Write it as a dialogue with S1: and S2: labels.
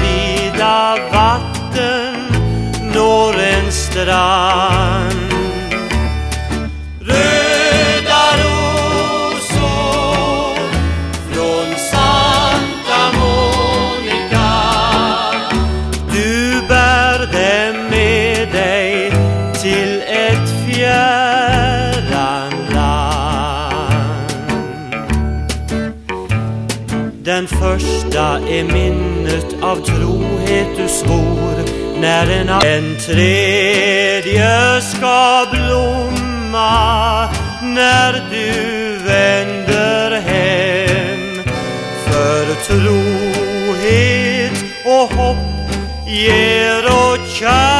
S1: vida vatten når en strand. Den första är minnet av trohet du svor när en, en tredje ska blomma när du vänder hem. För trohet och hopp ger och kärlek